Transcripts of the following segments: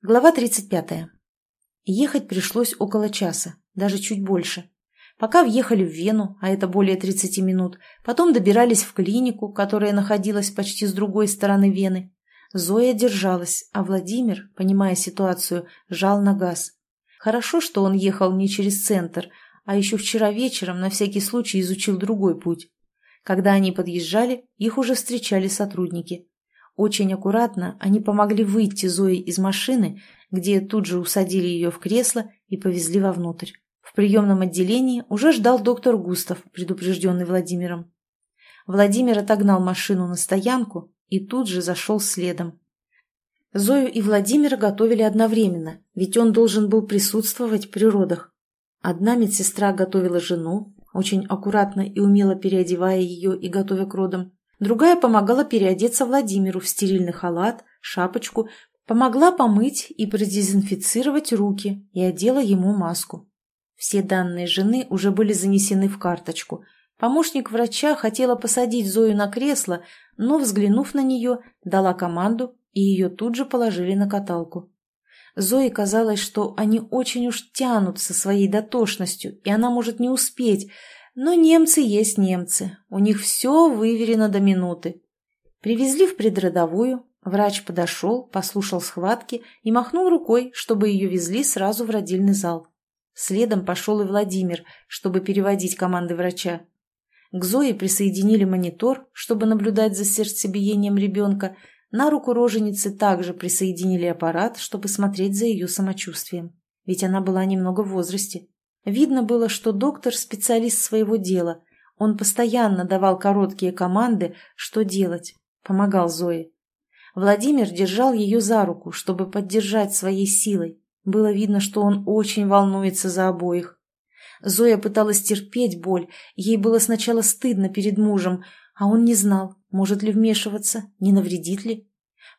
Глава 35. Ехать пришлось около часа, даже чуть больше. Пока въехали в Вену, а это более 30 минут, потом добирались в клинику, которая находилась почти с другой стороны Вены. Зоя держалась, а Владимир, понимая ситуацию, жал на газ. Хорошо, что он ехал не через центр, а еще вчера вечером на всякий случай изучил другой путь. Когда они подъезжали, их уже встречали сотрудники. Очень аккуратно они помогли выйти Зои из машины, где тут же усадили ее в кресло и повезли вовнутрь. В приемном отделении уже ждал доктор Густав, предупрежденный Владимиром. Владимир отогнал машину на стоянку и тут же зашел следом. Зою и Владимира готовили одновременно, ведь он должен был присутствовать при родах. Одна медсестра готовила жену, очень аккуратно и умело переодевая ее и готовя к родам. Другая помогала переодеться Владимиру в стерильный халат, шапочку, помогла помыть и продезинфицировать руки и одела ему маску. Все данные жены уже были занесены в карточку. Помощник врача хотела посадить Зою на кресло, но, взглянув на нее, дала команду, и ее тут же положили на каталку. Зое казалось, что они очень уж тянут со своей дотошностью, и она может не успеть, но немцы есть немцы, у них все выверено до минуты. Привезли в предродовую, врач подошел, послушал схватки и махнул рукой, чтобы ее везли сразу в родильный зал. Следом пошел и Владимир, чтобы переводить команды врача. К Зое присоединили монитор, чтобы наблюдать за сердцебиением ребенка. На руку роженицы также присоединили аппарат, чтобы смотреть за ее самочувствием. Ведь она была немного в возрасте. Видно было, что доктор – специалист своего дела. Он постоянно давал короткие команды, что делать. Помогал Зое. Владимир держал ее за руку, чтобы поддержать своей силой. Было видно, что он очень волнуется за обоих. Зоя пыталась терпеть боль. Ей было сначала стыдно перед мужем, а он не знал, может ли вмешиваться, не навредит ли.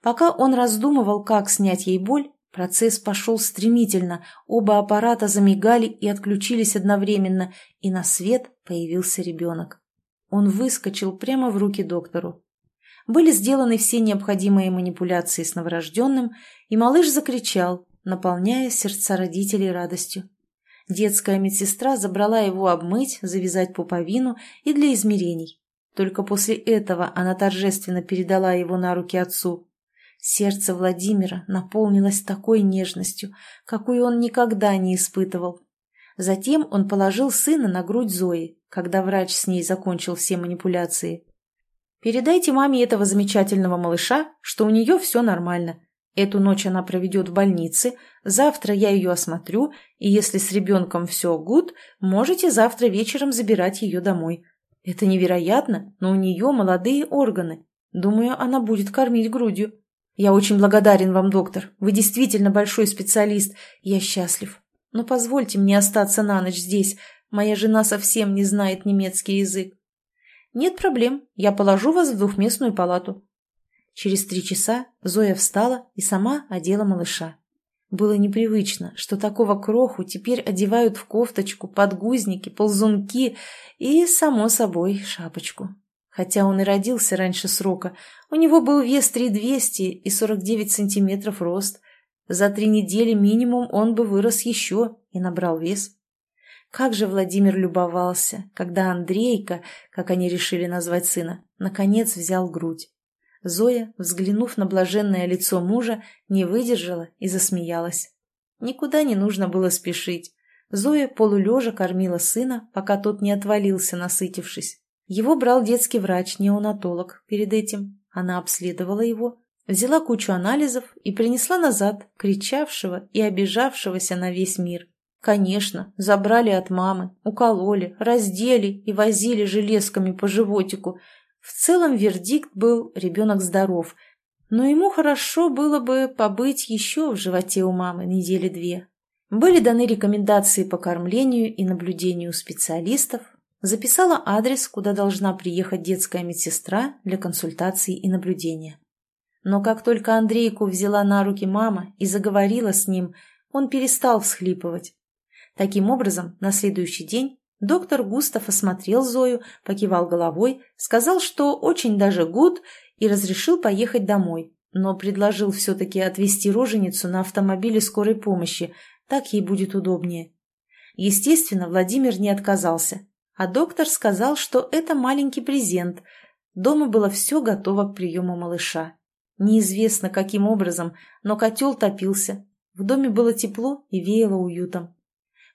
Пока он раздумывал, как снять ей боль, Процесс пошел стремительно, оба аппарата замигали и отключились одновременно, и на свет появился ребенок. Он выскочил прямо в руки доктору. Были сделаны все необходимые манипуляции с новорожденным, и малыш закричал, наполняя сердца родителей радостью. Детская медсестра забрала его обмыть, завязать пуповину и для измерений. Только после этого она торжественно передала его на руки отцу. Сердце Владимира наполнилось такой нежностью, какую он никогда не испытывал. Затем он положил сына на грудь Зои, когда врач с ней закончил все манипуляции. «Передайте маме этого замечательного малыша, что у нее все нормально. Эту ночь она проведет в больнице, завтра я ее осмотрю, и если с ребенком все гуд, можете завтра вечером забирать ее домой. Это невероятно, но у нее молодые органы. Думаю, она будет кормить грудью. Я очень благодарен вам, доктор. Вы действительно большой специалист. Я счастлив. Но позвольте мне остаться на ночь здесь. Моя жена совсем не знает немецкий язык. Нет проблем. Я положу вас в двухместную палату. Через три часа Зоя встала и сама одела малыша. Было непривычно, что такого кроху теперь одевают в кофточку, подгузники, ползунки и, само собой, шапочку. Хотя он и родился раньше срока, у него был вес 3200 и 49 сантиметров рост. За три недели минимум он бы вырос еще и набрал вес. Как же Владимир любовался, когда Андрейка, как они решили назвать сына, наконец взял грудь. Зоя, взглянув на блаженное лицо мужа, не выдержала и засмеялась. Никуда не нужно было спешить. Зоя полулежа кормила сына, пока тот не отвалился, насытившись. Его брал детский врач-неонатолог перед этим. Она обследовала его, взяла кучу анализов и принесла назад кричавшего и обижавшегося на весь мир. Конечно, забрали от мамы, укололи, раздели и возили железками по животику. В целом вердикт был «ребенок здоров», но ему хорошо было бы побыть еще в животе у мамы недели две. Были даны рекомендации по кормлению и наблюдению специалистов, записала адрес, куда должна приехать детская медсестра для консультации и наблюдения. Но как только Андрейку взяла на руки мама и заговорила с ним, он перестал всхлипывать. Таким образом, на следующий день доктор Густав осмотрел Зою, покивал головой, сказал, что очень даже гуд, и разрешил поехать домой, но предложил все-таки отвезти роженицу на автомобиле скорой помощи, так ей будет удобнее. Естественно, Владимир не отказался, а доктор сказал, что это маленький презент. Дома было все готово к приему малыша. Неизвестно, каким образом, но котел топился. В доме было тепло и веяло уютом.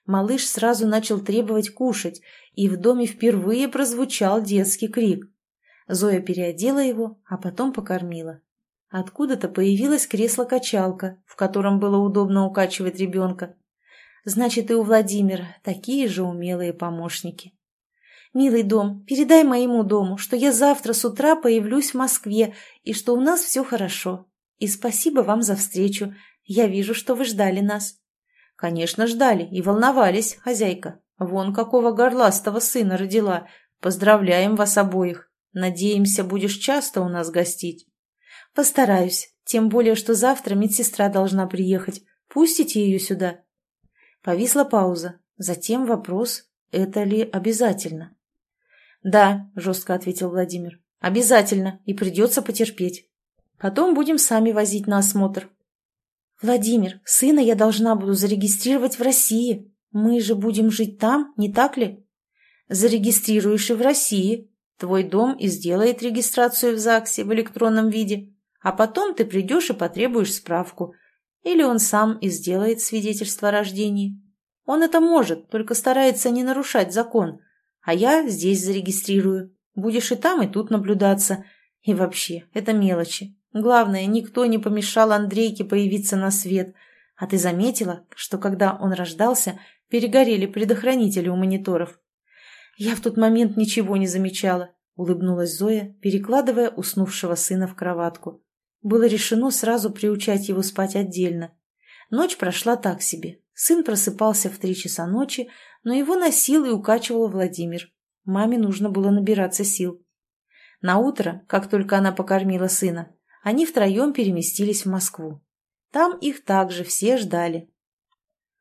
Малыш сразу начал требовать кушать, и в доме впервые прозвучал детский крик. Зоя переодела его, а потом покормила. Откуда-то появилось кресло-качалка, в котором было удобно укачивать ребенка. Значит, и у Владимира такие же умелые помощники. «Милый дом, передай моему дому, что я завтра с утра появлюсь в Москве и что у нас все хорошо. И спасибо вам за встречу. Я вижу, что вы ждали нас». «Конечно, ждали и волновались, хозяйка. Вон какого горластого сына родила. Поздравляем вас обоих. Надеемся, будешь часто у нас гостить». «Постараюсь. Тем более, что завтра медсестра должна приехать. Пустите ее сюда». Повисла пауза. Затем вопрос, это ли обязательно? «Да», — жестко ответил Владимир. «Обязательно, и придется потерпеть. Потом будем сами возить на осмотр». «Владимир, сына я должна буду зарегистрировать в России. Мы же будем жить там, не так ли?» «Зарегистрируешь и в России. Твой дом и сделает регистрацию в ЗАГСе в электронном виде а потом ты придешь и потребуешь справку. Или он сам и сделает свидетельство о рождении. Он это может, только старается не нарушать закон. А я здесь зарегистрирую. Будешь и там, и тут наблюдаться. И вообще, это мелочи. Главное, никто не помешал Андрейке появиться на свет. А ты заметила, что когда он рождался, перегорели предохранители у мониторов? Я в тот момент ничего не замечала, улыбнулась Зоя, перекладывая уснувшего сына в кроватку было решено сразу приучать его спать отдельно. Ночь прошла так себе. Сын просыпался в три часа ночи, но его носил и укачивал Владимир. Маме нужно было набираться сил. На утро, как только она покормила сына, они втроем переместились в Москву. Там их также все ждали.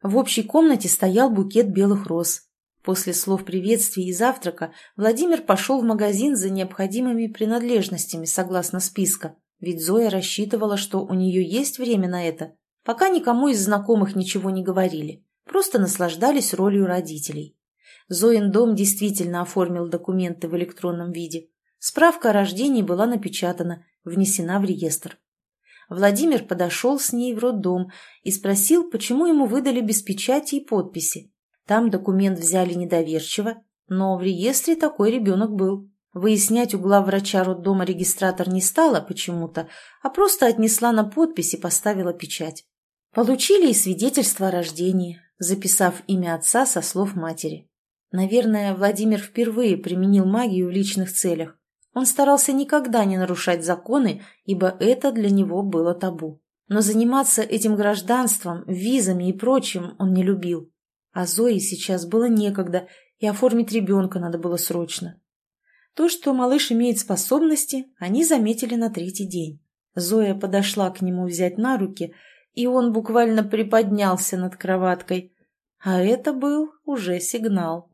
В общей комнате стоял букет белых роз. После слов приветствия и завтрака Владимир пошел в магазин за необходимыми принадлежностями согласно списка. Ведь Зоя рассчитывала, что у нее есть время на это. Пока никому из знакомых ничего не говорили. Просто наслаждались ролью родителей. Зоин дом действительно оформил документы в электронном виде. Справка о рождении была напечатана, внесена в реестр. Владимир подошел с ней в роддом и спросил, почему ему выдали без печати и подписи. Там документ взяли недоверчиво, но в реестре такой ребенок был. Выяснять у главврача роддома регистратор не стала почему-то, а просто отнесла на подпись и поставила печать. Получили и свидетельство о рождении, записав имя отца со слов матери. Наверное, Владимир впервые применил магию в личных целях. Он старался никогда не нарушать законы, ибо это для него было табу. Но заниматься этим гражданством, визами и прочим он не любил. А Зое сейчас было некогда, и оформить ребенка надо было срочно. То, что малыш имеет способности, они заметили на третий день. Зоя подошла к нему взять на руки, и он буквально приподнялся над кроваткой. А это был уже сигнал.